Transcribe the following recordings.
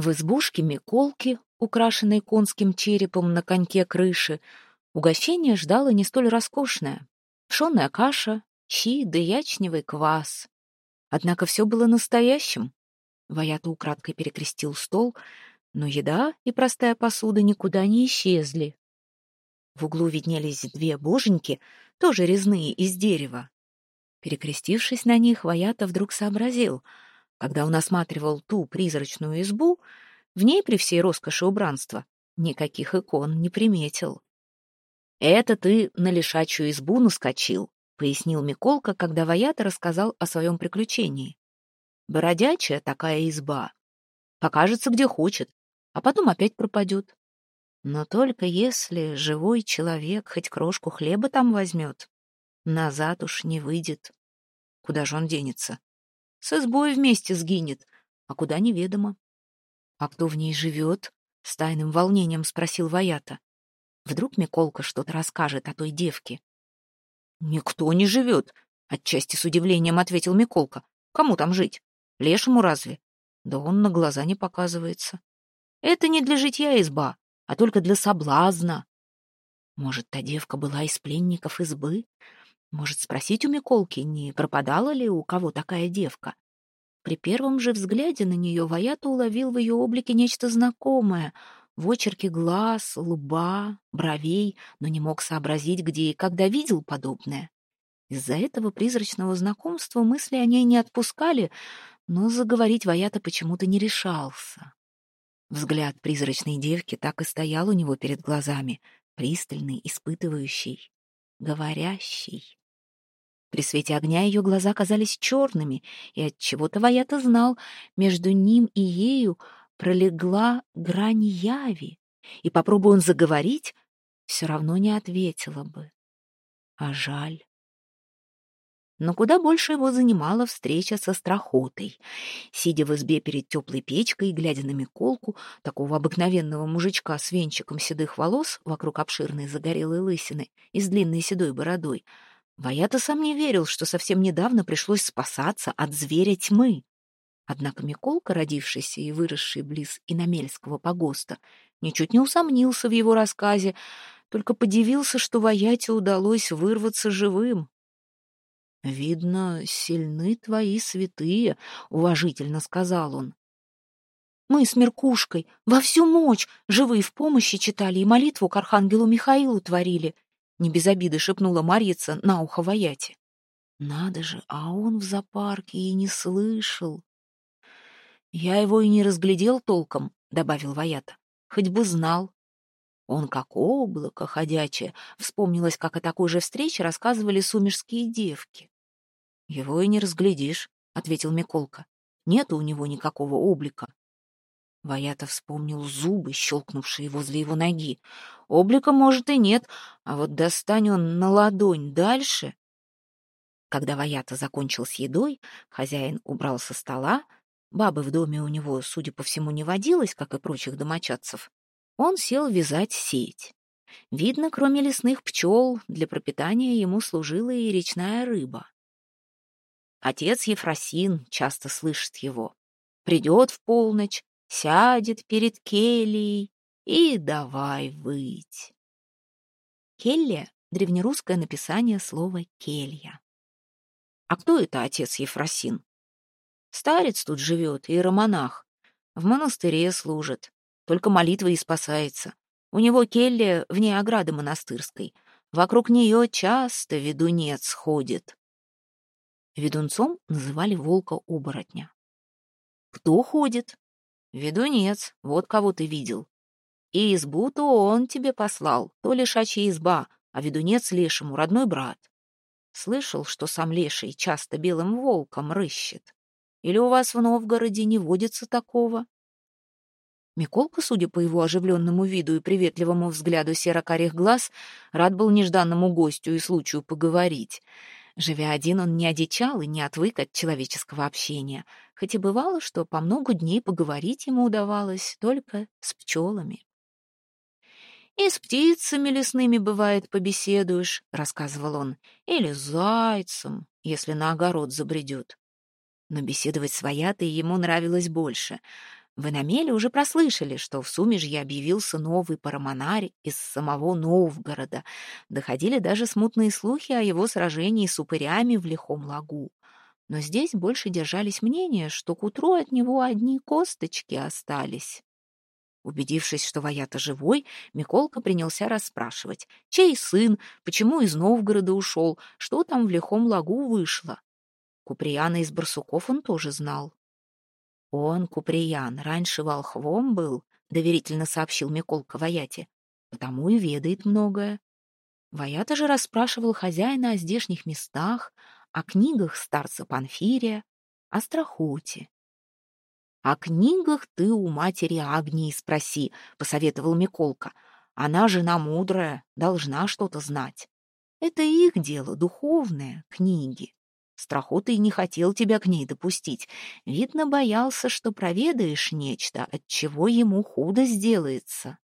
В избушке Миколки, украшенной конским черепом на коньке крыши, угощение ждало не столь роскошное. Пшенная каша, щи да ячневый квас. Однако все было настоящим. Ваята украдкой перекрестил стол, но еда и простая посуда никуда не исчезли. В углу виднелись две боженьки, тоже резные, из дерева. Перекрестившись на них, Ваята вдруг сообразил, когда он осматривал ту призрачную избу, в ней при всей роскоши убранства никаких икон не приметил. «Это ты на лишачью избу наскочил», — пояснил Миколка, когда Ваята рассказал о своем приключении. «Бородячая такая изба. Покажется, где хочет, а потом опять пропадет. Но только если живой человек хоть крошку хлеба там возьмет, назад уж не выйдет. Куда же он денется? С избой вместе сгинет, а куда неведомо. А кто в ней живет? С тайным волнением спросил Ваята. Вдруг Миколка что-то расскажет о той девке. Никто не живет, отчасти с удивлением ответил Миколка. Кому там жить? Лешему разве? Да он на глаза не показывается. Это не для житья изба, а только для соблазна. Может, та девка была из пленников избы? Может, спросить у Миколки, не пропадала ли у кого такая девка? При первом же взгляде на нее Ваята уловил в ее облике нечто знакомое — в очерке глаз, лба, бровей, но не мог сообразить, где и когда видел подобное. Из-за этого призрачного знакомства мысли о ней не отпускали, но заговорить Ваята почему-то не решался. Взгляд призрачной девки так и стоял у него перед глазами, пристальный, испытывающий, говорящий. При свете огня ее глаза казались черными, и от чего-то Ваята знал, между ним и ею пролегла грань яви, и попробуя он заговорить, все равно не ответила бы. А жаль. Но куда больше его занимала встреча со страхотой. Сидя в избе перед теплой печкой и глядя на Миколку, такого обыкновенного мужичка с венчиком седых волос вокруг обширной загорелой лысины и с длинной седой бородой, Ваята сам не верил, что совсем недавно пришлось спасаться от зверя тьмы. Однако Миколка, родившийся и выросший близ Иномельского погоста, ничуть не усомнился в его рассказе, только подивился, что Ваяте удалось вырваться живым. «Видно, сильны твои святые», — уважительно сказал он. «Мы с Меркушкой во всю мощь живые в помощи читали и молитву к архангелу Михаилу творили», — не без обиды шепнула Марьица на ухо Ваяте. «Надо же, а он в зоопарке и не слышал». «Я его и не разглядел толком», — добавил Ваята. «Хоть бы знал». Он как облако ходячее. Вспомнилось, как о такой же встрече рассказывали сумерские девки. «Его и не разглядишь», — ответил Миколка. «Нету у него никакого облика». Ваята вспомнил зубы, щелкнувшие возле его ноги. Облика, может, и нет, а вот достань он на ладонь дальше. Когда Ваята закончил с едой, хозяин убрал со стола, бабы в доме у него, судя по всему, не водилось, как и прочих домочадцев, он сел вязать сеть. Видно, кроме лесных пчел, для пропитания ему служила и речная рыба. Отец Ефросин часто слышит его. Придет в полночь, сядет перед кельей и давай выть. Келья — древнерусское написание слова «келья». А кто это отец Ефросин? Старец тут живет, иеромонах. В монастыре служит. Только молитвой и спасается. У него келья вне ограды монастырской. Вокруг нее часто ведунец ходит. Ведунцом называли волка-оборотня. Кто ходит? Ведунец, вот кого ты видел. И избу-то он тебе послал, то лишачья изба, а ведунец лешему родной брат. Слышал, что сам леший часто белым волком рыщет. Или у вас в Новгороде не водится такого? Миколка, судя по его оживленному виду и приветливому взгляду серо-карих глаз, рад был нежданному гостю и случаю поговорить. Живя один, он не одичал и не отвык от человеческого общения, хоть и бывало, что по много дней поговорить ему удавалось только с пчелами. «И с птицами лесными, бывает, побеседуешь», — рассказывал он, — «или с зайцем, если на огород забредет». Но беседовать с Ваятой ему нравилось больше. Вы на меле уже прослышали, что в Сумежье объявился новый парамонарь из самого Новгорода. Доходили даже смутные слухи о его сражении с упырями в лихом лагу. Но здесь больше держались мнения, что к утру от него одни косточки остались. Убедившись, что Ваята живой, Миколка принялся расспрашивать, чей сын, почему из Новгорода ушел, что там в лихом лагу вышло. Куприяна из Барсуков он тоже знал. «Он, Куприян, раньше волхвом был», — доверительно сообщил Миколка Ваяте, «потому и ведает многое». Ваята же расспрашивал хозяина о здешних местах, о книгах старца Панфирия, о страхоте. «О книгах ты у матери Агнии спроси», — посоветовал Миколка. «Она жена мудрая, должна что-то знать. Это их дело, духовное, книги». Страхота не хотел тебя к ней допустить. Видно, боялся, что проведаешь нечто, от чего ему худо сделается.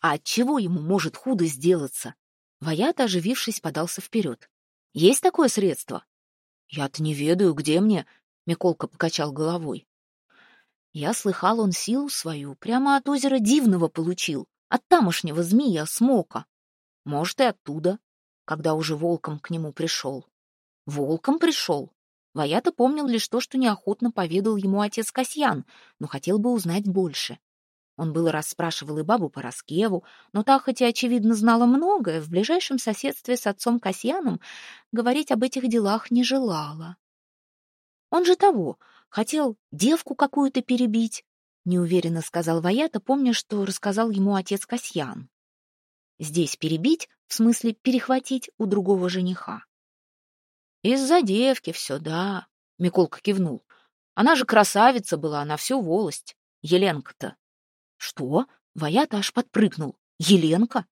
А от чего ему может худо сделаться? Ваят, оживившись, подался вперед. Есть такое средство? Я-то не ведаю, где мне, Миколка покачал головой. Я слыхал, он силу свою прямо от озера Дивного получил, от тамошнего змея Смока. Может, и оттуда, когда уже волком к нему пришел. Волком пришел. Ваята помнил лишь то, что неохотно поведал ему отец Касьян, но хотел бы узнать больше. Он было расспрашивал и бабу Пороскеву, но та, хотя очевидно знала многое, в ближайшем соседстве с отцом Касьяном говорить об этих делах не желала. Он же того, хотел девку какую-то перебить, неуверенно сказал Ваята, помня, что рассказал ему отец Касьян. Здесь перебить, в смысле перехватить у другого жениха. «Из-за девки все, да», — Миколка кивнул. «Она же красавица была на всю волость, Еленка-то». «Что?» — Ваята аж подпрыгнул. «Еленка?»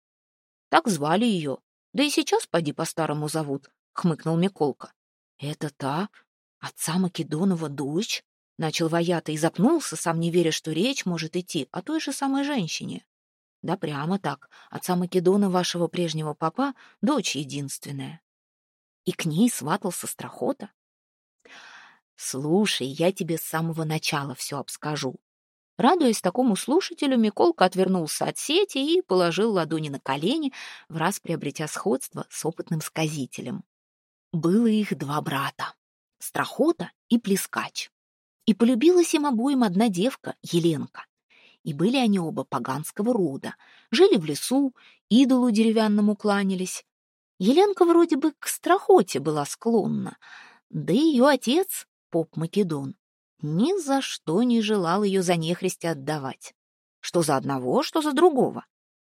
«Так звали ее. Да и сейчас поди по-старому зовут», — хмыкнул Миколка. «Это та? Отца Македонова дочь?» — начал Ваята и запнулся, сам не веря, что речь может идти о той же самой женщине. «Да прямо так. Отца Македона вашего прежнего папа — дочь единственная и к ней сватался страхота? Слушай, я тебе с самого начала все обскажу. Радуясь такому слушателю, Миколка отвернулся от сети и положил ладони на колени, в раз приобретя сходство с опытным сказителем. Было их два брата — Страхота и Плескач. И полюбилась им обоим одна девка, Еленка. И были они оба поганского рода, жили в лесу, идолу деревянному кланялись, Еленка вроде бы к страхоте была склонна, да ее отец, поп Македон, ни за что не желал ее за нехристи отдавать. Что за одного, что за другого.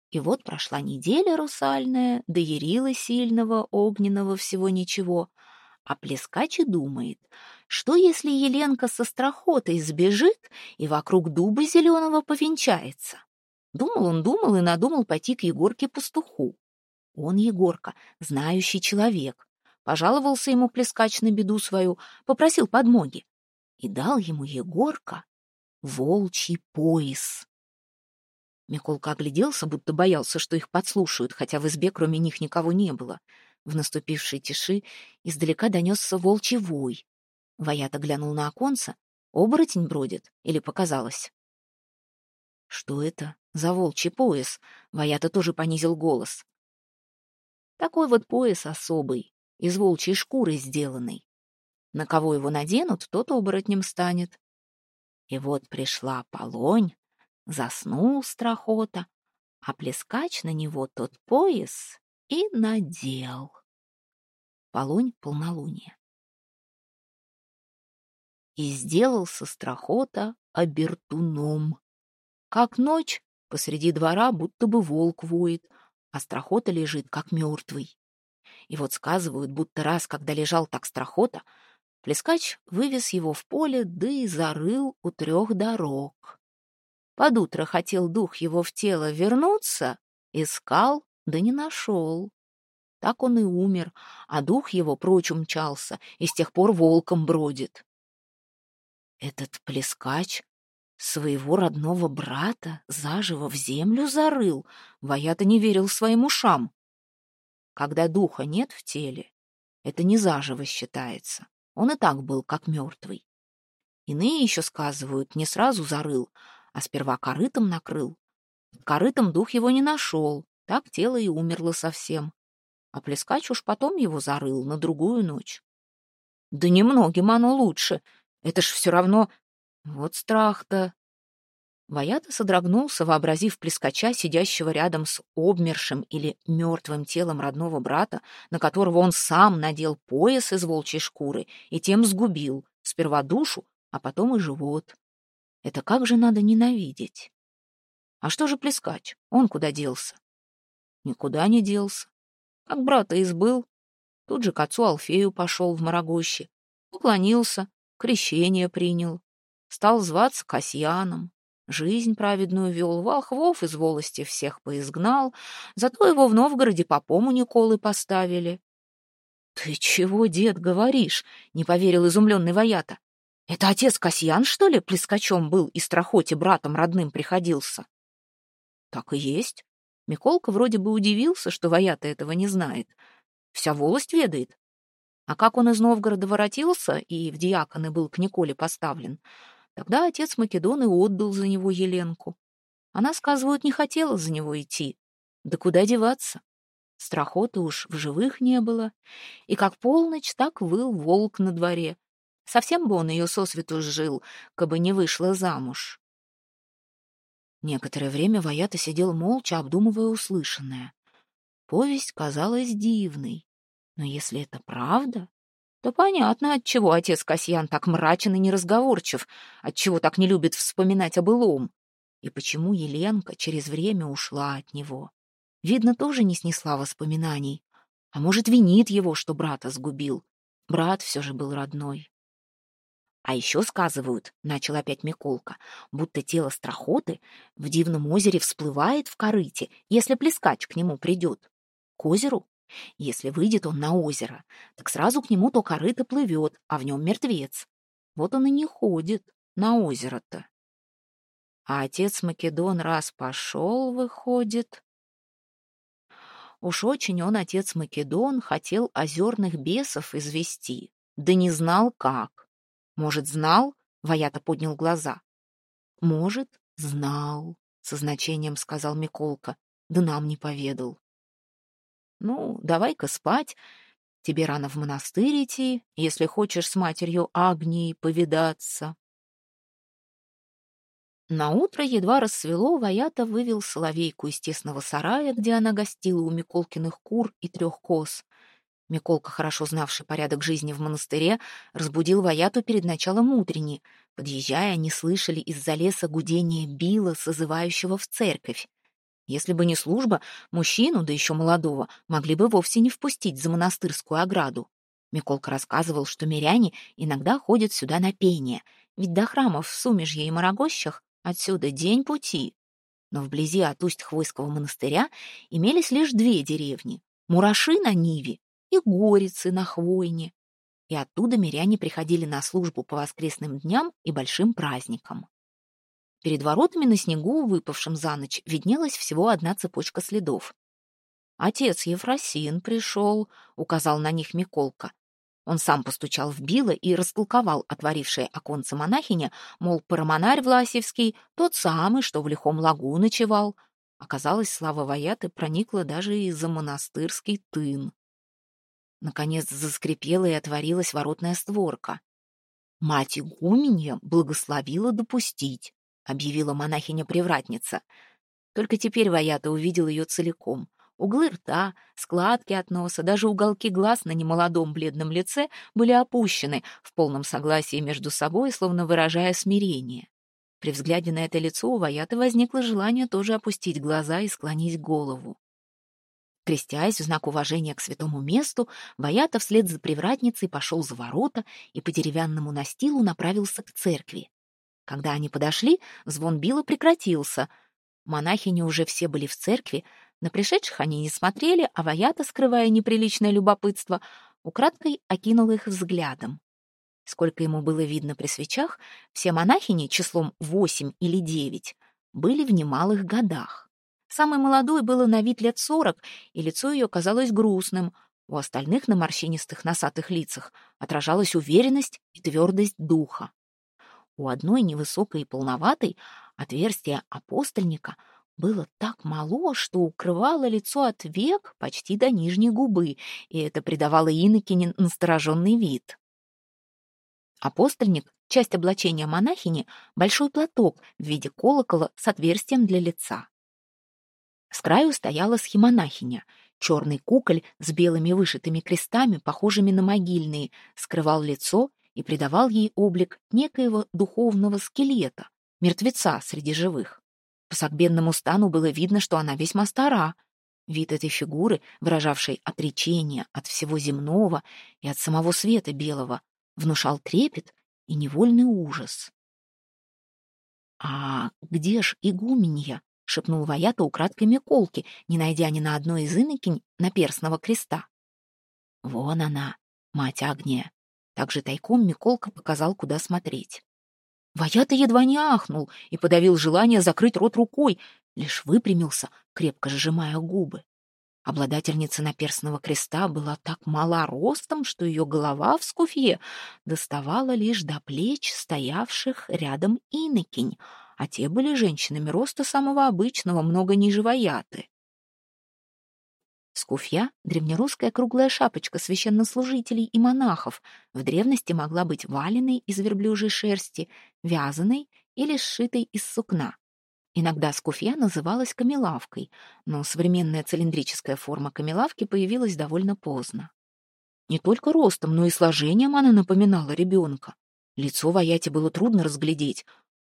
И вот прошла неделя русальная, доярила сильного, огненного всего ничего, а Плескач и думает, что если Еленка со страхотой сбежит и вокруг дуба зеленого повенчается. Думал он, думал и надумал пойти к Егорке-пастуху. Он, Егорка, знающий человек. Пожаловался ему плескач на беду свою, попросил подмоги. И дал ему Егорка волчий пояс. Миколка огляделся, будто боялся, что их подслушают, хотя в избе кроме них никого не было. В наступившей тиши издалека донесся волчий вой. Ваята глянул на оконце. Оборотень бродит или показалось? Что это за волчий пояс? Ваята тоже понизил голос. Такой вот пояс особый, из волчьей шкуры сделанный. На кого его наденут, тот оборотнем станет. И вот пришла полонь, заснул страхота, а плескач на него тот пояс и надел. Полонь полнолуние. И сделался страхота обертуном. Как ночь посреди двора будто бы волк воет, а страхота лежит, как мертвый. И вот сказывают, будто раз, когда лежал так страхота, Плескач вывез его в поле, да и зарыл у трех дорог. Под утро хотел дух его в тело вернуться, искал, да не нашел. Так он и умер, а дух его прочь умчался, и с тех пор волком бродит. Этот плескач Своего родного брата заживо в землю зарыл. Ваята не верил своим ушам. Когда духа нет в теле, это не заживо считается. Он и так был как мертвый. Иные еще сказывают, не сразу зарыл, а сперва корытом накрыл. Корытом дух его не нашел, так тело и умерло совсем. А плескач уж потом его зарыл на другую ночь. Да немногим оно лучше. Это ж все равно... Вот страх-то. Ваята содрогнулся, вообразив плескача, сидящего рядом с обмершим или мертвым телом родного брата, на которого он сам надел пояс из волчьей шкуры и тем сгубил сперва душу, а потом и живот. Это как же надо ненавидеть? А что же плескач? Он куда делся? Никуда не делся. Как брата избыл, тут же к отцу Алфею пошел в Марагоще, уклонился, крещение принял, стал зваться Касьяном, жизнь праведную вел, волхвов из волости всех поизгнал, зато его в Новгороде по пому Николы поставили. — Ты чего, дед, говоришь? — не поверил изумленный Ваята. — Это отец Касьян, что ли, плескачом был и страхоте братом родным приходился? — Так и есть. Миколка вроде бы удивился, что Ваята этого не знает. Вся волость ведает. А как он из Новгорода воротился и в диаконы был к Николе поставлен, тогда отец Македон и отдал за него Еленку. Она, сказывают, не хотела за него идти. Да куда деваться? Страхоты уж в живых не было. И как полночь, так выл волк на дворе. Совсем бы он ее сосвету сжил, кабы не вышла замуж. Некоторое время Ваята сидел молча, обдумывая услышанное. Повесть казалась дивной. Но если это правда, то понятно, отчего отец Касьян так мрачен и неразговорчив, отчего так не любит вспоминать о былом, и почему Еленка через время ушла от него. Видно, тоже не снесла воспоминаний. А может, винит его, что брата сгубил. Брат все же был родной. А еще сказывают, — начал опять Миколка, — будто тело страхоты в дивном озере всплывает в корыте, если плескач к нему придет. К озеру? Если выйдет он на озеро, так сразу к нему то корыто плывет, а в нем мертвец. Вот он и не ходит на озеро-то. А отец Македон раз пошел, выходит. Уж очень он, отец Македон, хотел озерных бесов извести, да не знал как. Может, знал? Ваята поднял глаза. Может, знал, со значением сказал Миколка, да нам не поведал. Ну, давай-ка спать. Тебе рано в монастырь идти, если хочешь с матерью Агнией повидаться. На утро едва рассвело, Ваята вывел соловейку из тесного сарая, где она гостила у Миколкиных кур и трех коз. Миколка, хорошо знавший порядок жизни в монастыре, разбудил Ваяту перед началом утренней. Подъезжая, они слышали из-за леса гудение била, созывающего в церковь. Если бы не служба, мужчину, да еще молодого, могли бы вовсе не впустить за монастырскую ограду. Миколка рассказывал, что миряне иногда ходят сюда на пение, ведь до храмов в Сумежье и Марагощах отсюда день пути. Но вблизи от Усть-Хвойского монастыря имелись лишь две деревни — Мураши на Ниве и Горицы на Хвойне, и оттуда миряне приходили на службу по воскресным дням и большим праздникам. Перед воротами на снегу, выпавшем за ночь, виднелась всего одна цепочка следов. «Отец Ефросин пришел», — указал на них Миколка. Он сам постучал в било и растолковал отворившее оконце монахиня, мол, парамонарь Власевский, тот самый, что в лихом лагу ночевал. Оказалось, слава Ваяты проникла даже и за монастырский тын. Наконец заскрипела и отворилась воротная створка. Мать игуменья благословила допустить, объявила монахиня-привратница. Только теперь Ваята увидел ее целиком. Углы рта, складки от носа, даже уголки глаз на немолодом бледном лице были опущены в полном согласии между собой, словно выражая смирение. При взгляде на это лицо у Ваяты возникло желание тоже опустить глаза и склонить голову. Крестясь в знак уважения к святому месту, Ваята вслед за привратницей пошел за ворота и по деревянному настилу направился к церкви. Когда они подошли, звон била прекратился. Монахини уже все были в церкви, на пришедших они не смотрели, а Ваята, скрывая неприличное любопытство, украдкой окинул их взглядом. Сколько ему было видно при свечах, все монахини числом восемь или девять были в немалых годах. Самой молодой было на вид лет сорок, и лицо ее казалось грустным. У остальных на морщинистых носатых лицах отражалась уверенность и твердость духа. У одной невысокой и полноватой отверстие апостольника было так мало, что укрывало лицо от век почти до нижней губы, и это придавало инокине настороженный вид. Апостольник — часть облачения монахини, большой платок в виде колокола с отверстием для лица. С краю стояла схемонахиня. Черный куколь с белыми вышитыми крестами, похожими на могильные, скрывал лицо и придавал ей облик некоего духовного скелета, мертвеца среди живых. По согбенному стану было видно, что она весьма стара. Вид этой фигуры, выражавшей отречение от всего земного и от самого света белого, внушал трепет и невольный ужас. «А где ж игуменья?» — шепнул Ваята украдкой Миколки, не найдя ни на одной из инокинь наперстного креста. «Вон она, мать Агния!» Также тайком Миколка показал, куда смотреть. Ваята едва не ахнул и подавил желание закрыть рот рукой, лишь выпрямился, крепко сжимая губы. Обладательница наперстного креста была так мала ростом, что ее голова в скуфье доставала лишь до плеч стоявших рядом инокинь, а те были женщинами роста самого обычного, много ниже Ваяты. Скуфья — древнерусская круглая шапочка священнослужителей и монахов. В древности могла быть валеной из верблюжьей шерсти, вязаной или сшитой из сукна. Иногда скуфья называлась камелавкой, но современная цилиндрическая форма камелавки появилась довольно поздно. Не только ростом, но и сложением она напоминала ребенка. Лицо Ваяти было трудно разглядеть,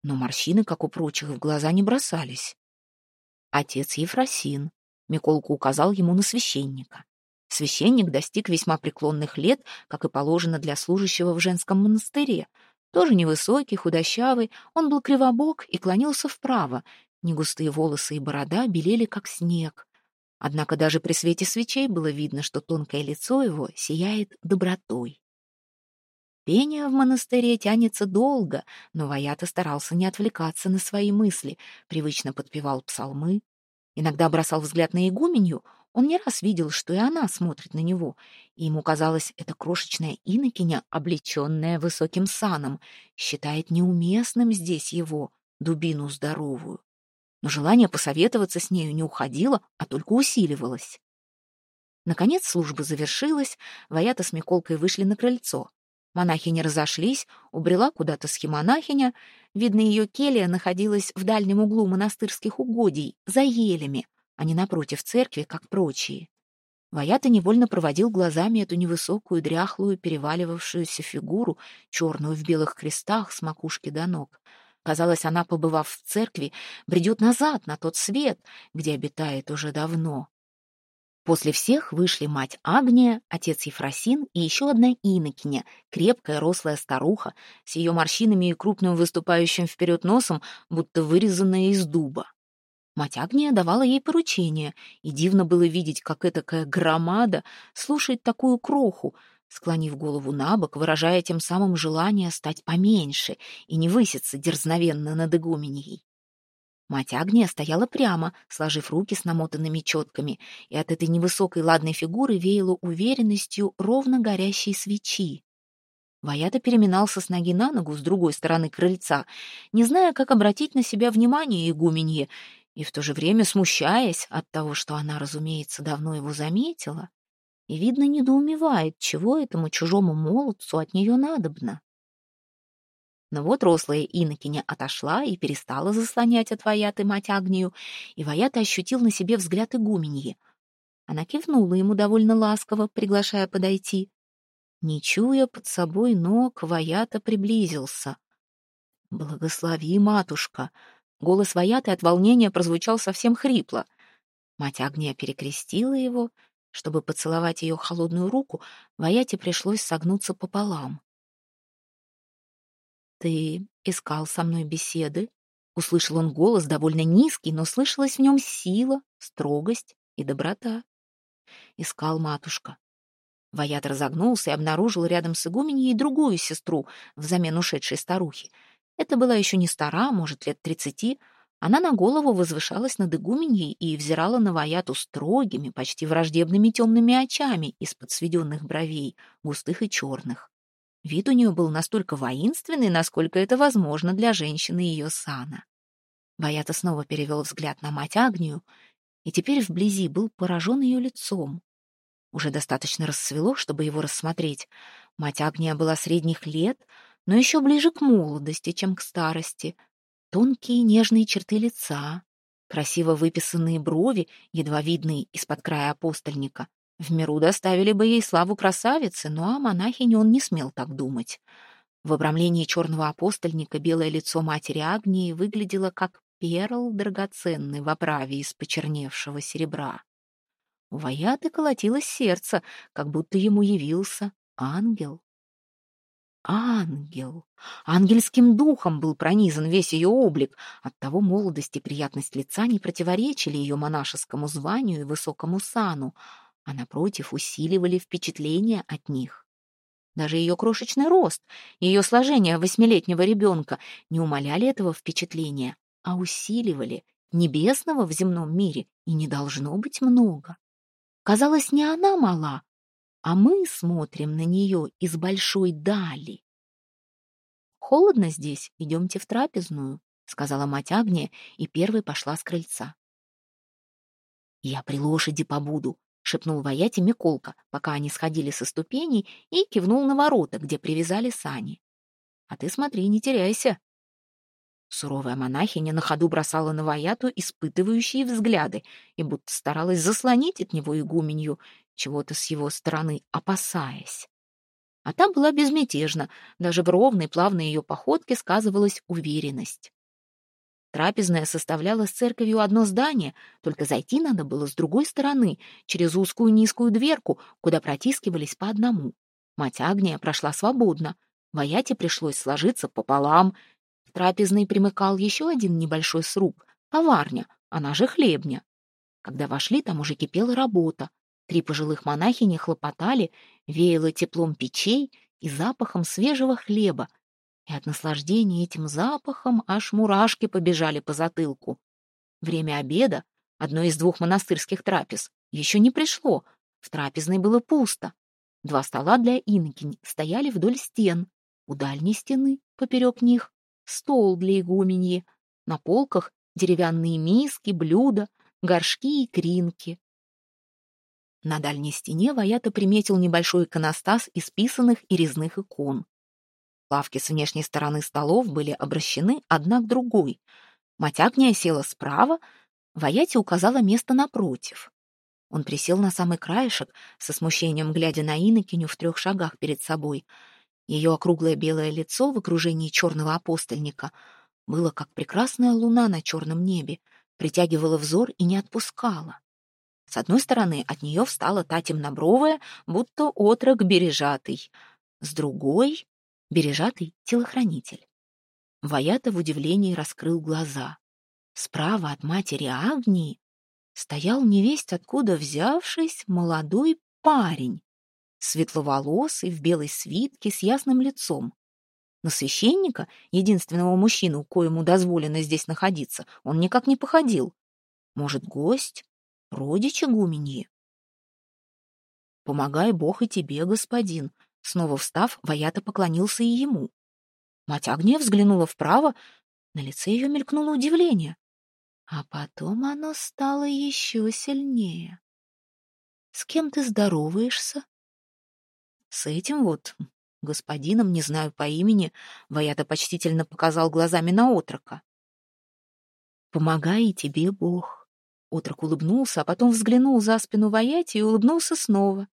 но морщины, как у прочих, в глаза не бросались. Отец Ефросин, Миколка указал ему на священника. Священник достиг весьма преклонных лет, как и положено для служащего в женском монастыре. Тоже невысокий, худощавый, он был кривобок и клонился вправо. Негустые волосы и борода белели, как снег. Однако даже при свете свечей было видно, что тонкое лицо его сияет добротой. Пение в монастыре тянется долго, но Ваята старался не отвлекаться на свои мысли, привычно подпевал псалмы, Иногда бросал взгляд на игуменью, он не раз видел, что и она смотрит на него, и ему казалось, эта крошечная инокиня, облеченная высоким саном, считает неуместным здесь его, дубину здоровую. Но желание посоветоваться с нею не уходило, а только усиливалось. Наконец служба завершилась, Ваята с Миколкой вышли на крыльцо. Монахини разошлись, убрела куда-то схемонахиня. Видно, ее келья находилась в дальнем углу монастырских угодий, за елями, а не напротив церкви, как прочие. Ваята невольно проводил глазами эту невысокую, дряхлую, переваливавшуюся фигуру, черную в белых крестах с макушки до ног. Казалось, она, побывав в церкви, бредет назад, на тот свет, где обитает уже давно. После всех вышли мать Агния, отец Ефросин и еще одна инокиня, крепкая рослая старуха, с ее морщинами и крупным выступающим вперед носом, будто вырезанная из дуба. Мать Агния давала ей поручение, и дивно было видеть, как этакая громада слушает такую кроху, склонив голову на бок, выражая тем самым желание стать поменьше и не выситься дерзновенно над игуменьей. Мать Агния стояла прямо, сложив руки с намотанными четками, и от этой невысокой ладной фигуры веяло уверенностью ровно горящей свечи. Ваята переминался с ноги на ногу с другой стороны крыльца, не зная, как обратить на себя внимание игуменье, и в то же время смущаясь от того, что она, разумеется, давно его заметила, и, видно, недоумевает, чего этому чужому молодцу от нее надобно. Но вот рослая инокиня отошла и перестала заслонять от Ваяты мать Агнию, и Ваята ощутил на себе взгляд игуменьи. Она кивнула ему довольно ласково, приглашая подойти. Не чуя под собой ног, Ваята приблизился. «Благослови, матушка!» Голос Ваяты от волнения прозвучал совсем хрипло. Мать Агния перекрестила его. Чтобы поцеловать ее холодную руку, Ваяте пришлось согнуться пополам. «Ты искал со мной беседы?» Услышал он голос довольно низкий, но слышалась в нем сила, строгость и доброта. Искал матушка. Ваят разогнулся и обнаружил рядом с игуменьей другую сестру, взамен ушедшей старухи. Это была еще не стара, может, лет тридцати. Она на голову возвышалась над игуменьей и взирала на Ваяту строгими, почти враждебными темными очами из-под сведенных бровей, густых и черных. Вид у нее был настолько воинственный, насколько это возможно для женщины ее сана. Ваята снова перевел взгляд на мать Агнию, и теперь вблизи был поражен ее лицом. Уже достаточно рассвело, чтобы его рассмотреть. Мать Агния была средних лет, но еще ближе к молодости, чем к старости. Тонкие нежные черты лица, красиво выписанные брови, едва видные из-под края апостольника. В миру доставили бы ей славу красавицы, но о монахине он не смел так думать. В обрамлении черного апостольника белое лицо матери Агнии выглядело как перл драгоценный в оправе из почерневшего серебра. У Ваяты колотилось сердце, как будто ему явился ангел. Ангел! Ангельским духом был пронизан весь ее облик. Оттого молодость и приятность лица не противоречили ее монашескому званию и высокому сану, а, напротив, усиливали впечатление от них. Даже ее крошечный рост, ее сложение восьмилетнего ребенка не умаляли этого впечатления, а усиливали небесного в земном мире, и не должно быть много. Казалось, не она мала, а мы смотрим на нее из большой дали. «Холодно здесь, идемте в трапезную», — сказала мать Агния и первой пошла с крыльца. «Я при лошади побуду», — шепнул Ваяти Миколка, пока они сходили со ступеней, и кивнул на ворота, где привязали сани. «А ты смотри, не теряйся». Суровая монахиня на ходу бросала на Ваяту испытывающие взгляды и будто старалась заслонить от него игуменью, чего-то с его стороны опасаясь. А та была безмятежна, даже в ровной, плавной ее походке сказывалась уверенность. Трапезная составляла с церковью одно здание, только зайти надо было с другой стороны, через узкую низкую дверку, куда протискивались по одному. Мать Агния прошла свободно. Ваяте пришлось сложиться пополам. В трапезной примыкал еще один небольшой сруб, поварня, она же хлебня. Когда вошли, там уже кипела работа. Три пожилых монахини хлопотали, веяло теплом печей и запахом свежего хлеба, и от наслаждения этим запахом аж мурашки побежали по затылку. Время обеда, одно из двух монастырских трапез, еще не пришло, в трапезной было пусто. Два стола для инокинь стояли вдоль стен, у дальней стены, поперек них, стол для игуменьи, на полках деревянные миски, блюда, горшки и кринки. На дальней стене Ваята приметил небольшой иконостас из писанных и резных икон. Лавки с внешней стороны столов были обращены одна к другой. Матягния села справа, Ваяте указала место напротив. Он присел на самый краешек, со смущением глядя на Инокиню в трех шагах перед собой. Ее округлое белое лицо в окружении черного апостольника было как прекрасная луна на черном небе, притягивало взор и не отпускало. С одной стороны от нее встала та темнобровая, будто отрок бережатый. С другой — бережатый телохранитель. Ваята в удивлении раскрыл глаза. Справа от матери Агнии стоял невесть откуда взявшись молодой парень, светловолосый, в белой свитке, с ясным лицом. На священника, единственного мужчину, коему дозволено здесь находиться, он никак не походил. Может, гость? родичи гуменьи. «Помогай Бог и тебе, господин!» Снова встав, Ваята поклонился и ему. Мать Агния взглянула вправо, на лице ее мелькнуло удивление. А потом оно стало еще сильнее. «С кем ты здороваешься?» «С этим вот господином, не знаю по имени», Ваята почтительно показал глазами на отрока. «Помогай тебе, Бог!» Отрок улыбнулся, а потом взглянул за спину Ваяти и улыбнулся снова.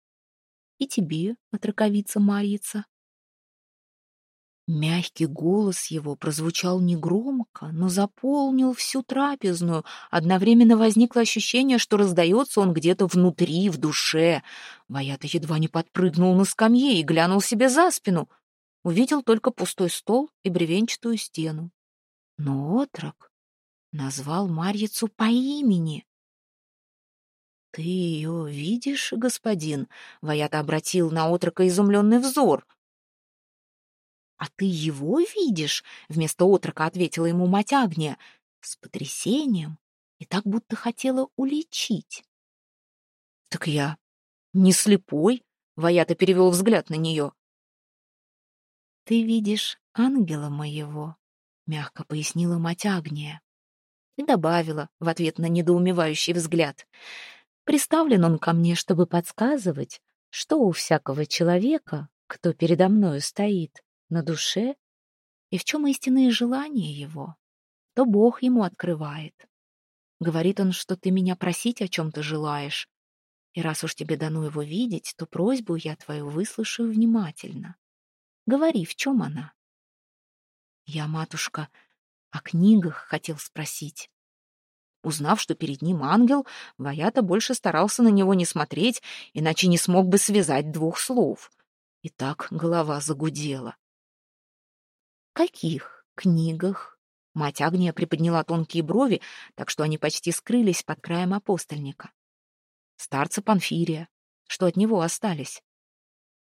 «И тебе, отроковица Марьица». Мягкий голос его прозвучал негромко, но заполнил всю трапезную. Одновременно возникло ощущение, что раздается он где-то внутри, в душе. Ваята едва не подпрыгнул на скамье и глянул себе за спину. Увидел только пустой стол и бревенчатую стену. Но отрок назвал Марьицу по имени. «Ты ее видишь, господин?» — Ваята обратил на отрока изумленный взор. «А ты его видишь?» — вместо отрока ответила ему мать Агния с потрясением и так будто хотела уличить. «Так я не слепой?» — Ваята перевел взгляд на нее. «Ты видишь ангела моего», — мягко пояснила мать Агния. И добавила в ответ на недоумевающий взгляд. «Приставлен он ко мне, чтобы подсказывать, что у всякого человека, кто передо мною стоит, на душе и в чем истинные желания его, то Бог ему открывает. Говорит он, что ты меня просить о чем-то желаешь, и раз уж тебе дано его видеть, то просьбу я твою выслушаю внимательно. Говори, в чем она? Я, матушка, о книгах хотел спросить. Узнав, что перед ним ангел, Ваята больше старался на него не смотреть, иначе не смог бы связать двух слов. И так голова загудела. «Каких книгах?» Мать Агния приподняла тонкие брови, так что они почти скрылись под краем апостольника. Старца Панфирия, что от него остались.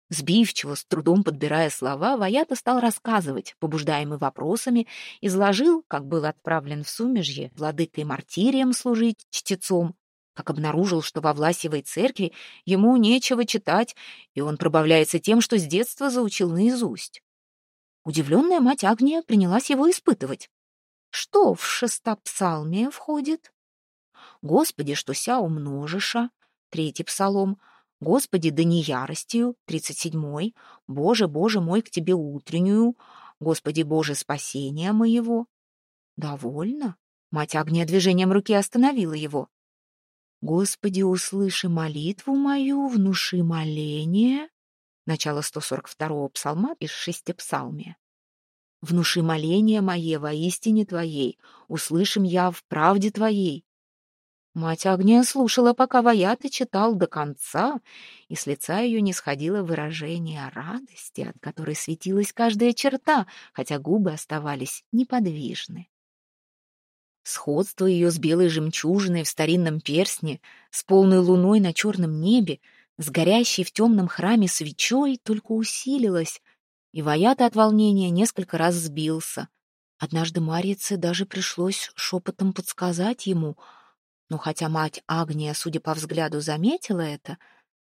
Сбивчиво, с трудом подбирая слова, Ваята стал рассказывать, побуждаемый вопросами, изложил, как был отправлен в Сумежье владыкой Мартирием служить чтецом, как обнаружил, что во Власевой церкви ему нечего читать, и он пробавляется тем, что с детства заучил наизусть. Удивленная мать Агния принялась его испытывать. Что в шестопсалме входит? «Господи, что ся умножиша», третий псалом, Господи, да не яростью, 37-й, Боже, Боже мой, к Тебе утреннюю, Господи, Боже, спасения моего. Довольно? Мать огня движением руки остановила его. Господи, услыши молитву мою, внуши моление. Начало 142-го псалма из шести псалме. Внуши моление мое во истине Твоей, услышим я в правде Твоей. Мать Агния слушала, пока Ваята читал до конца, и с лица ее не сходило выражение радости, от которой светилась каждая черта, хотя губы оставались неподвижны. Сходство ее с белой жемчужиной в старинном перстне, с полной луной на черном небе, с горящей в темном храме свечой только усилилось, и Ваята от волнения несколько раз сбился. Однажды Марице даже пришлось шепотом подсказать ему — но хотя мать Агния, судя по взгляду, заметила это,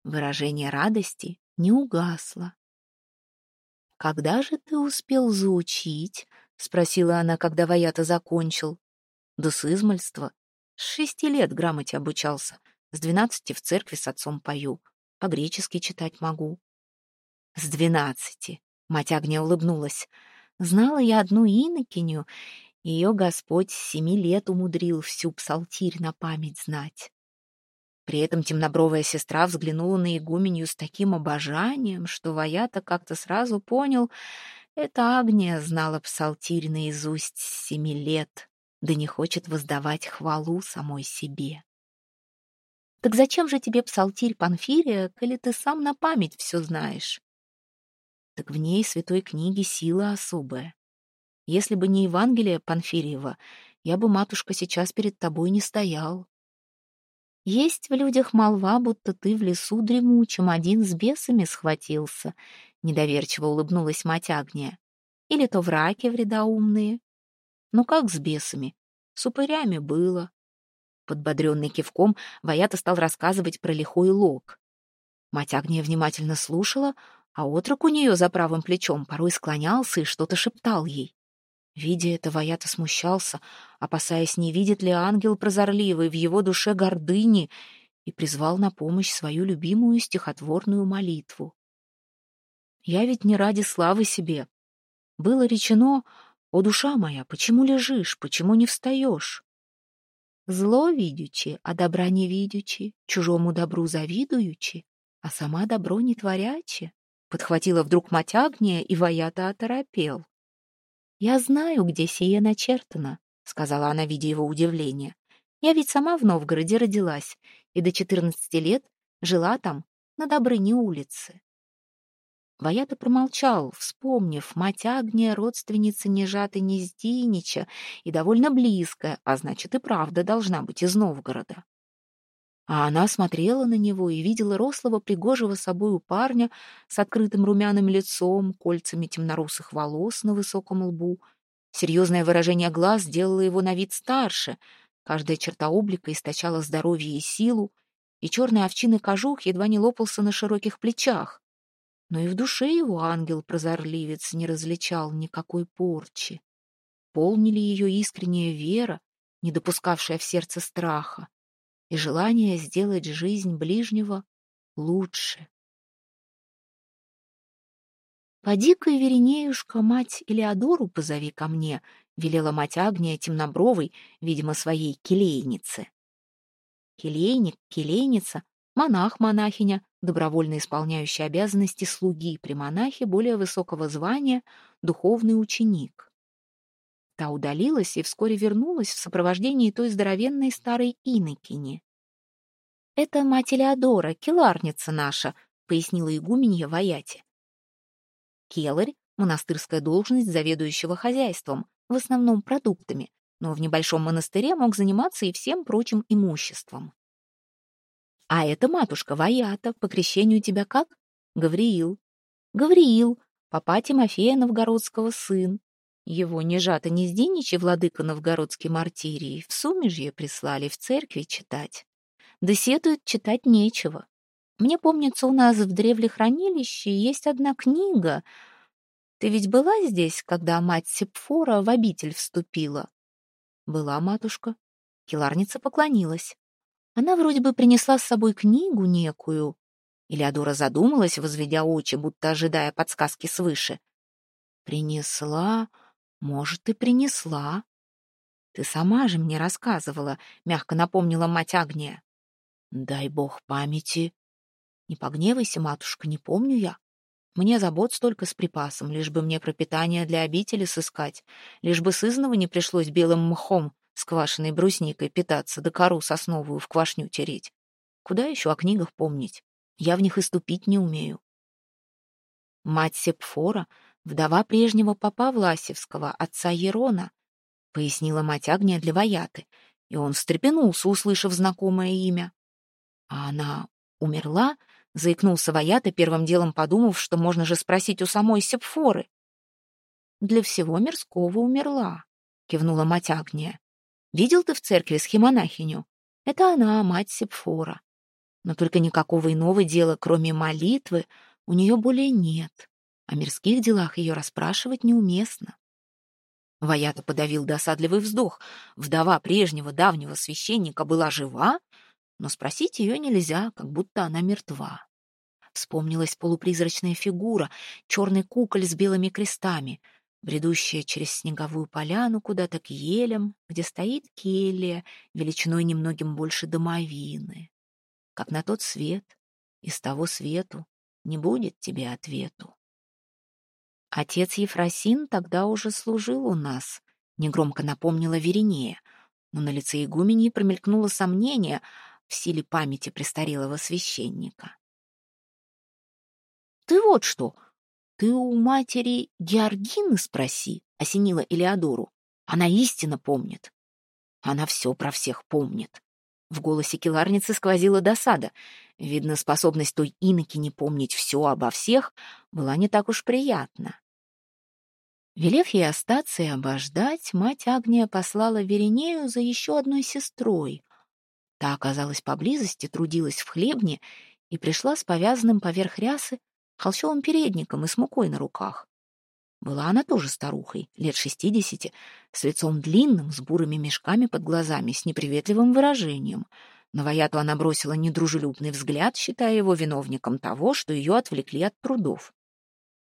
выражение радости не угасло. «Когда же ты успел заучить?» — спросила она, когда Ваята закончил. «Да с измальства. С шести лет грамоте обучался. С двенадцати в церкви с отцом пою. По-гречески читать могу». «С двенадцати», — мать Агния улыбнулась. «Знала я одну инокиню, ее Господь с семи лет умудрил всю псалтирь на память знать. При этом темнобровая сестра взглянула на игуменью с таким обожанием, что Ваята как-то сразу понял, это Агния знала псалтирь наизусть с семи лет, да не хочет воздавать хвалу самой себе. «Так зачем же тебе псалтирь Панфирия, коли ты сам на память все знаешь?» «Так в ней святой книги сила особая. Если бы не Евангелие Панфирьева, я бы, матушка, сейчас перед тобой не стоял. Есть в людях молва, будто ты в лесу дремучем один с бесами схватился, недоверчиво улыбнулась мать Агния. Или то враки вредоумные. Ну как с бесами? С упырями было. Подбодренный кивком, Ваята стал рассказывать про лихой лог. Мать Агния внимательно слушала, а отрок у нее за правым плечом порой склонялся и что-то шептал ей. Видя это, Ваята смущался, опасаясь, не видит ли ангел прозорливый в его душе гордыни, и призвал на помощь свою любимую стихотворную молитву. «Я ведь не ради славы себе. Было речено, о, душа моя, почему лежишь, почему не встаешь? Зло видючи, а добра не видючи, чужому добру завидуючи, а сама добро не творячи», подхватила вдруг мать Агния, и Ваята оторопел. «Я знаю, где сие начертано», — сказала она, видя его удивление. «Я ведь сама в Новгороде родилась, и до четырнадцати лет жила там, на Добрыне улице». Ваята промолчал, вспомнив, мать Агния — родственница Нежаты Нездинича и довольно близкая, а значит и правда должна быть из Новгорода. А она смотрела на него и видела рослого, пригожего собою парня с открытым румяным лицом, кольцами темнорусых волос на высоком лбу. Серьезное выражение глаз сделало его на вид старше. Каждая черта облика источала здоровье и силу, и черный овчинный кожух едва не лопался на широких плечах. но и в душе его ангел-прозорливец не различал никакой порчи. Полнили ее искренняя вера, не допускавшая в сердце страха, и желание сделать жизнь ближнего лучше. «Поди-ка, Веринеюшка, мать Илеодору позови ко мне», — велела мать Агния темнобровой, видимо, своей келейнице. Келейник, келейница, монах-монахиня, добровольно исполняющий обязанности слуги при монахе более высокого звания, духовный ученик. Та удалилась и вскоре вернулась в сопровождении той здоровенной старой инокини. «Это мать Элеодора, келарница наша», — пояснила игуменья Ваяте. Келарь — монастырская должность заведующего хозяйством, в основном продуктами, но в небольшом монастыре мог заниматься и всем прочим имуществом. А это матушка Ваята, по крещению тебя как? Гавриил. Гавриил, папа Тимофея Новгородского сын. Его ни жато ни сденичи владыка Новгородский мартирий в сумежье прислали в церкви читать. Да сетует читать нечего. Мне помнится, у нас в древлехранилище есть одна книга. Ты ведь была здесь, когда мать Сепфора в обитель вступила? Была, матушка. Келарница поклонилась. Она вроде бы принесла с собой книгу некую. Илеодора задумалась, возведя очи, будто ожидая подсказки свыше. Принесла, может, и принесла. Ты сама же мне рассказывала, мягко напомнила мать Агния. Дай бог памяти, не погневайся, матушка, не помню я. Мне забот столько с припасом, лишь бы мне пропитание для обители сыскать, лишь бы сызново не пришлось белым мхом с квашеной брусникой питаться, да кору сосновую в квашню тереть. Куда еще о книгах помнить? Я в них и ступить не умею. Мать Сепфора, вдова прежнего папа Власевского, отца Ерона, пояснила мать Агния для Ваяты, и он встрепенулся, услышав знакомое имя. А она умерла Заикнулся Ваята, первым делом подумав, что можно же спросить у самой Сепфоры. «Для всего мирского умерла», — кивнула мать Агния. «Видел ты в церкви схемонахиню? Это она, мать Сепфора. Но только никакого иного дела, кроме молитвы, у нее более нет. О мирских делах ее расспрашивать неуместно». Ваята подавил досадливый вздох. Вдова прежнего давнего священника была жива, но спросить ее нельзя, как будто она мертва. Вспомнилась полупризрачная фигура, черный куколь с белыми крестами, бредущая через снеговую поляну куда-то к елям, где стоит келья, величиной немногим больше домовины. Как на тот свет, из того свету не будет тебе ответу. Отец Ефросин тогда уже служил у нас, негромко напомнила Веринея, но на лице игуменьи промелькнуло сомнение в силе памяти престарелого священника. Ты вот что, ты у матери Георгины спроси, осенила Элеодору. Она истинно помнит. Она все про всех помнит. В голосе келарницы сквозила досада. Видно, способность той иноки не помнить все обо всех была не так уж приятна. Велев ей остаться и обождать, мать Агния послала Веринею за еще одной сестрой. Та оказалась поблизости, трудилась в хлебне и пришла с повязанным поверх рясы холщовым передником и с мукой на руках. Была она тоже старухой, лет шестидесяти, с лицом длинным, с бурыми мешками под глазами, с неприветливым выражением. На Ваяту она бросила недружелюбный взгляд, считая его виновником того, что ее отвлекли от трудов.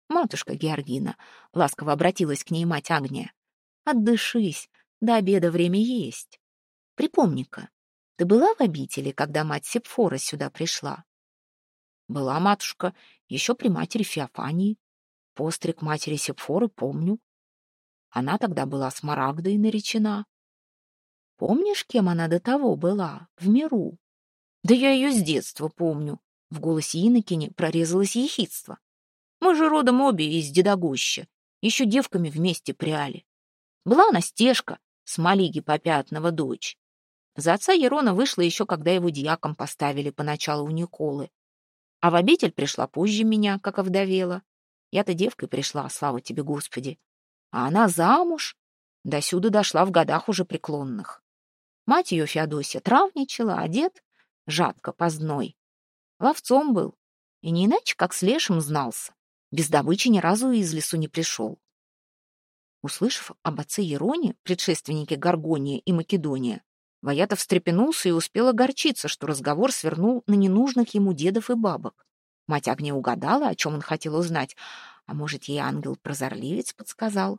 «Матушка Георгина», — ласково обратилась к ней мать Агния, — «отдышись, до обеда время есть. Припомни-ка, ты была в обители, когда мать Сепфора сюда пришла?» Была матушка, еще при матери Феофании. Постриг матери Сепфоры помню. Она тогда была смарагдой наречена. Помнишь, кем она до того была, в миру? Да я ее с детства помню. В голосе Иннокене прорезалось ехидство. Мы же родом обе из Дедогуща. Еще девками вместе пряли. Была она стежка, с Малиги Попятного дочь. За отца Ерона вышла еще, когда его дьяком поставили поначалу у Николы. А в обитель пришла позже меня, как овдовела. Я-то девкой пришла, слава тебе, Господи. А она замуж. До сюда дошла в годах уже преклонных. Мать ее, Феодосия, травничала, а дед — жадко поздной. Ловцом был. И не иначе, как с лешим знался. Без добычи ни разу из лесу не пришел. Услышав об отце Ероне, предшественнике Гаргония и Македония, Ваятов встрепенулся и успел огорчиться, что разговор свернул на ненужных ему дедов и бабок. Мать Агния угадала, о чем он хотел узнать, а может, ей ангел-прозорливец подсказал.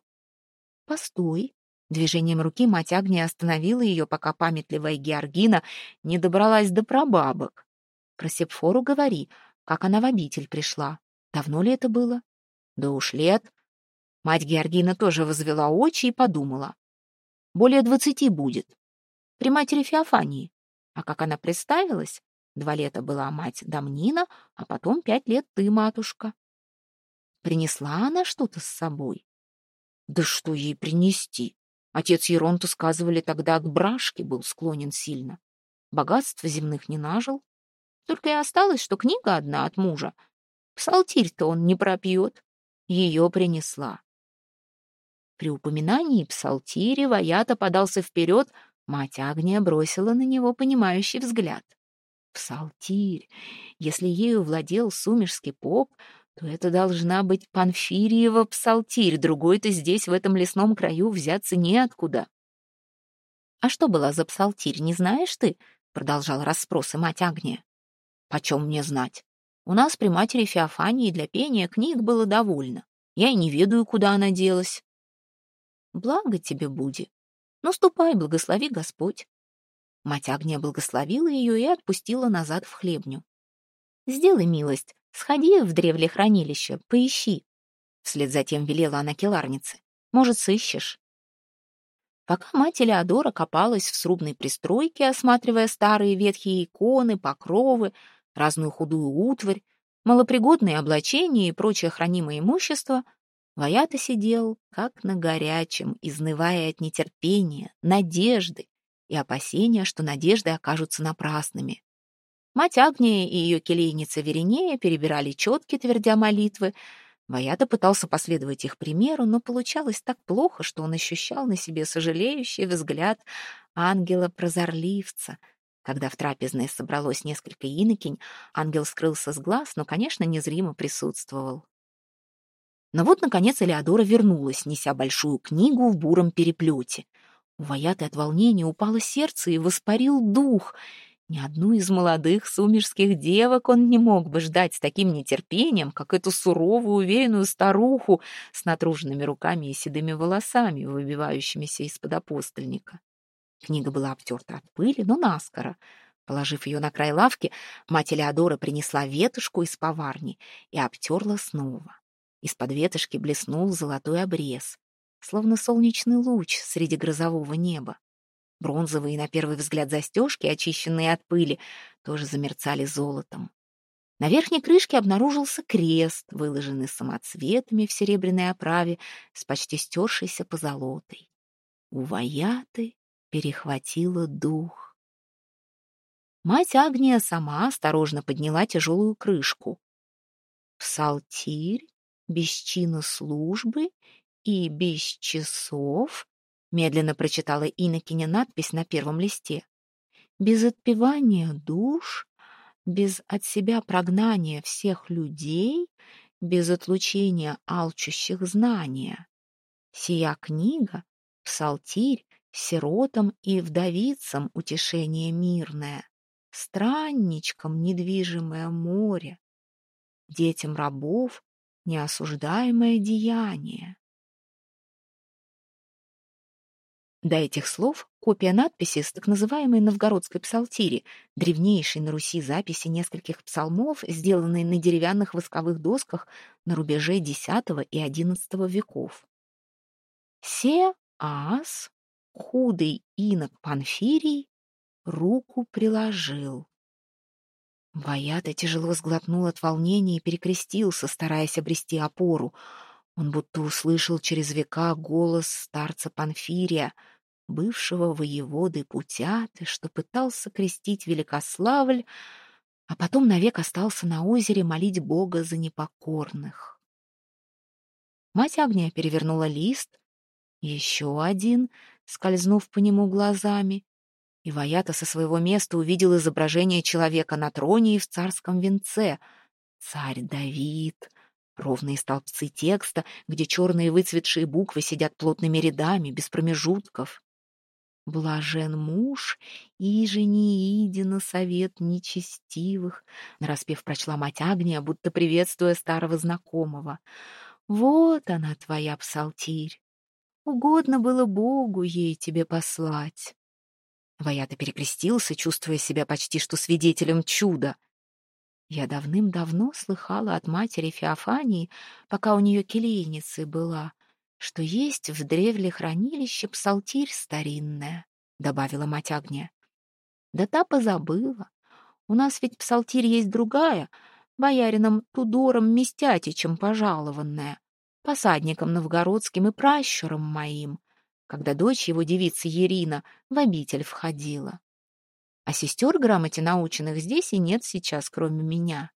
«Постой!» Движением руки мать Агния остановила ее, пока памятливая Георгина не добралась до прабабок. «Про Сепфору говори, как она в обитель пришла. Давно ли это было?» «Да уж лет». Мать Георгина тоже возвела очи и подумала. «Более двадцати будет. При матери Феофании. А как она представилась? Два лета была мать Дамнина, а потом пять лет ты, матушка. Принесла она что-то с собой? Да что ей принести? Отец Еронту, сказывали, тогда к брашке был склонен сильно. Богатства земных не нажил. Только и осталось, что книга одна от мужа. Псалтирь-то он не пропьет. Ее принесла. При упоминании псалтири Ваята подался вперед, мать Агния бросила на него понимающий взгляд. Псалтирь. Если ею владел сумерский поп, то это должна быть Панфириева псалтирь, другой-то здесь, в этом лесном краю, взяться неоткуда. «А что была за псалтирь, не знаешь ты?» — продолжал расспросы мать Агния. «Почем мне знать? У нас при матери Феофании для пения книг было довольно. Я и не ведаю, куда она делась». «Благо тебе буди. Ну, ступай, благослови Господь». Мать Агния благословила ее и отпустила назад в хлебню. «Сделай милость, Сходи в древле хранилище, поищи. Вслед за тем велела она келарнице. Может, сыщешь. Пока мать Элеодора копалась в срубной пристройке, осматривая старые ветхие иконы, покровы, разную худую утварь, малопригодные облачения и прочее хранимое имущество, Ваята сидел, как на горячем, изнывая от нетерпения, надежды и опасения, что надежды окажутся напрасными. Мать Агния и ее келейница Веринея перебирали четки, твердя молитвы. Ваята пытался последовать их примеру, но получалось так плохо, что он ощущал на себе сожалеющий взгляд ангела-прозорливца. Когда в трапезной собралось несколько инокинь, ангел скрылся с глаз, но, конечно, незримо присутствовал. Но вот, наконец, Элеодора вернулась, неся большую книгу в буром переплете. У Ваяты от волнения упало сердце и воспарил дух — ни одну из молодых сумерских девок он не мог бы ждать с таким нетерпением, как эту суровую, уверенную старуху с натруженными руками и седыми волосами, выбивающимися из-под апостольника. Книга была обтерта от пыли, но наскоро. Положив ее на край лавки, мать Элеодора принесла ветошку из поварни и обтерла снова. Из-под ветошки блеснул золотой обрез, словно солнечный луч среди грозового неба. Бронзовые, на первый взгляд, застежки, очищенные от пыли, тоже замерцали золотом. На верхней крышке обнаружился крест, выложенный самоцветами в серебряной оправе с почти стершейся позолотой. У Ваяты перехватило дух. Мать Агния сама осторожно подняла тяжелую крышку. Псалтирь, без чина службы и без часов Медленно прочитала Иннокеня надпись на первом листе. «Без отпевания душ, без от себя прогнания всех людей, без отлучения алчущих знания. Сия книга — псалтирь, сиротам и вдовицам утешение мирное, странничкам недвижимое море, детям рабов неосуждаемое деяние. До этих слов копия надписи с так называемой новгородской псалтири, древнейшей на Руси записи нескольких псалмов, сделанной на деревянных восковых досках на рубеже X и XI веков. «Се ас, худый инок Панфирий, руку приложил». Ваята тяжело сглотнул от волнения и перекрестился, стараясь обрести опору. Он будто услышал через века голос старца Панфирия — бывшего воеводы Путяты, что пытался крестить Великославль, а потом навек остался на озере молить Бога за непокорных. Мать Агния перевернула лист, еще один, скользнув по нему глазами, и Ваята со своего места увидел изображение человека на троне и в царском венце. Царь Давид. Ровные столбцы текста, где черные выцветшие буквы сидят плотными рядами, без промежутков. Блажен муж, и же не иди на совет нечестивых, нараспев прочла мать Агния, будто приветствуя старого знакомого. Вот она, твоя псалтирь. Угодно было Богу ей тебе послать. Ваята перекрестился, чувствуя себя почти что свидетелем чуда. Я давным-давно слыхала от матери Феофании, пока у нее келейницей была, что есть в древле хранилище псалтирь старинная, — добавила мать Агния. Да та позабыла. У нас ведь псалтирь есть другая, боярином Тудором Местятичем пожалованная, посадником новгородским и пращуром моим, когда дочь его девица Ирина в обитель входила. А сестер грамоте наученных здесь и нет сейчас, кроме меня.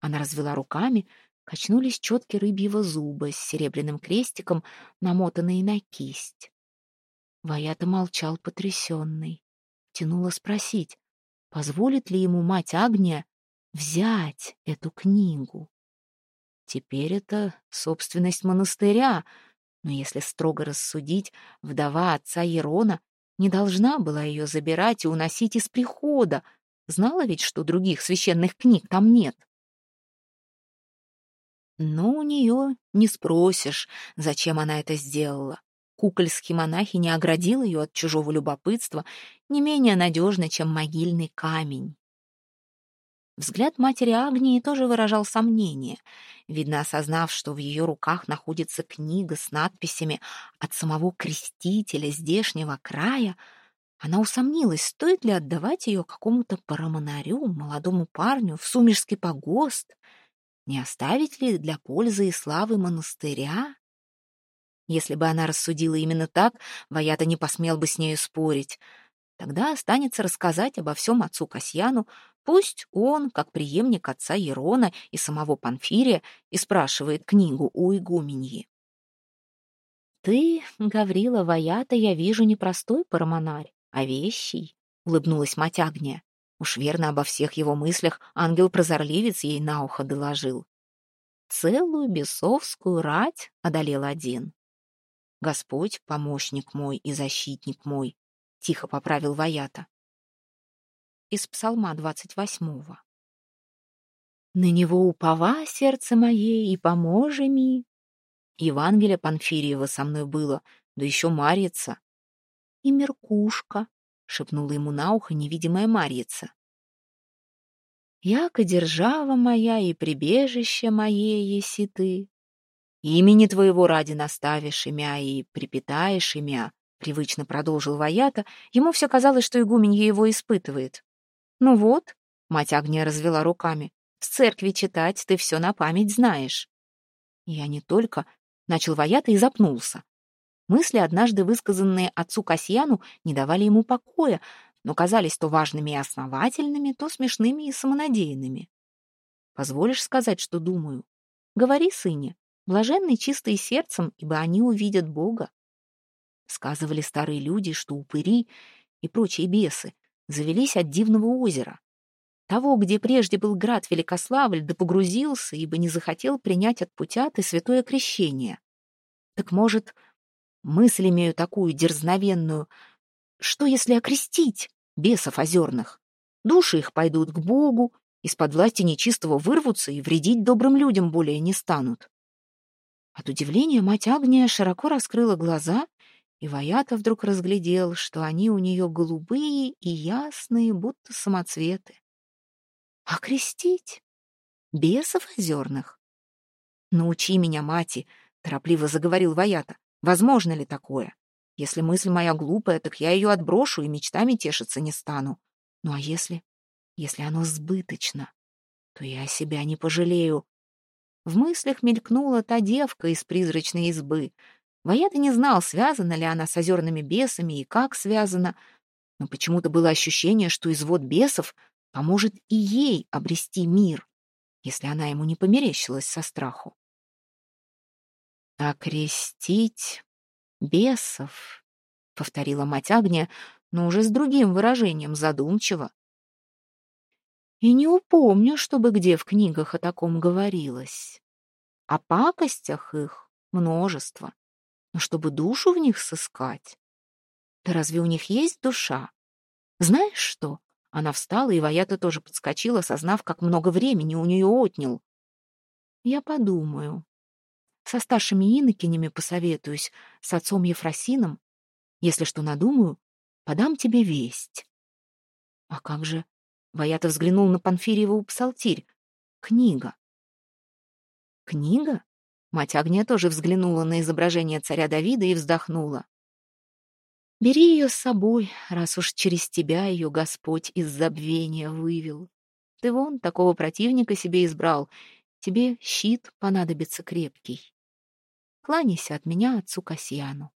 Она развела руками, качнулись четкие рыбьего зуба с серебряным крестиком, намотанные на кисть. Ваята молчал потрясенный. Тянула спросить, позволит ли ему мать Агния взять эту книгу. Теперь это собственность монастыря, но если строго рассудить, вдова отца Ерона не должна была ее забирать и уносить из прихода. Знала ведь, что других священных книг там нет. Но у нее не спросишь, зачем она это сделала. Кукольский монахи не оградил ее от чужого любопытства, не менее надежно, чем могильный камень. Взгляд матери Агнии тоже выражал сомнение. Видно, осознав, что в ее руках находится книга с надписями от самого крестителя здешнего края, она усомнилась, стоит ли отдавать ее какому-то парамонарю, молодому парню в сумерский погост, не оставить ли для пользы и славы монастыря? Если бы она рассудила именно так, Ваята не посмел бы с нею спорить. Тогда останется рассказать обо всем отцу Касьяну, Пусть он, как преемник отца Ерона и самого Панфирия, и спрашивает книгу у игуменьи. «Ты, Гаврила Ваята, я вижу, не простой парамонарь, а вещий», — улыбнулась мать Агния. Уж верно обо всех его мыслях ангел-прозорливец ей на ухо доложил. Целую бесовскую рать одолел один. «Господь, помощник мой и защитник мой», — тихо поправил Ваята из Псалма 28. «На него упова сердце мое и поможи ми». Евангелие Панфириева со мной было, да еще Марьица. «И Меркушка», — шепнула ему на ухо невидимая Марьица. «Яко держава моя и прибежище мое, еси ты. Имени твоего ради наставишь имя и припитаешь имя», — привычно продолжил Ваята. Ему все казалось, что игуменья его испытывает. «Ну вот», — мать Агния развела руками, — «в церкви читать ты все на память знаешь». Я не только начал воята и запнулся. Мысли, однажды высказанные отцу Касьяну, не давали ему покоя, но казались то важными и основательными, то смешными и самонадеянными. Позволишь сказать, что думаю? Говори, сыне, блаженный чистый сердцем, ибо они увидят Бога. Сказывали старые люди, что упыри и прочие бесы завелись от дивного озера. Того, где прежде был град Великославль, да погрузился, ибо не захотел принять от путяты святое крещение. Так, может, мысль имею такую дерзновенную, что если окрестить бесов озерных? Души их пойдут к Богу, из-под власти нечистого вырвутся и вредить добрым людям более не станут. От удивления мать Агния широко раскрыла глаза и Ваята вдруг разглядел, что они у нее голубые и ясные, будто самоцветы. А крестить? Бесов озерных? Научи меня, мати, торопливо заговорил Ваята. Возможно ли такое? Если мысль моя глупая, так я ее отброшу и мечтами тешиться не стану. Ну а если... Если оно сбыточно, то я себя не пожалею. В мыслях мелькнула та девка из призрачной избы — Ваята не знал, связана ли она с озерными бесами и как связана, но почему-то было ощущение, что извод бесов поможет и ей обрести мир, если она ему не померещилась со страху. «Окрестить бесов», — повторила мать Агния, но уже с другим выражением, задумчиво. И не упомню, чтобы где в книгах о таком говорилось. О пакостях их множество. Но чтобы душу в них сыскать? Да разве у них есть душа? Знаешь что? Она встала, и Ваята тоже подскочила, сознав, как много времени у нее отнял. Я подумаю. Со старшими инокинями посоветуюсь, с отцом Ефросином. Если что надумаю, подам тебе весть. А как же? Ваята взглянул на Панфирьеву псалтирь. Книга. Книга? Мать Агния тоже взглянула на изображение царя Давида и вздохнула. Бери ее с собой, раз уж через тебя ее Господь из забвения вывел. Ты вон такого противника себе избрал, тебе щит понадобится крепкий. Кланяйся от меня отцу Касьяну.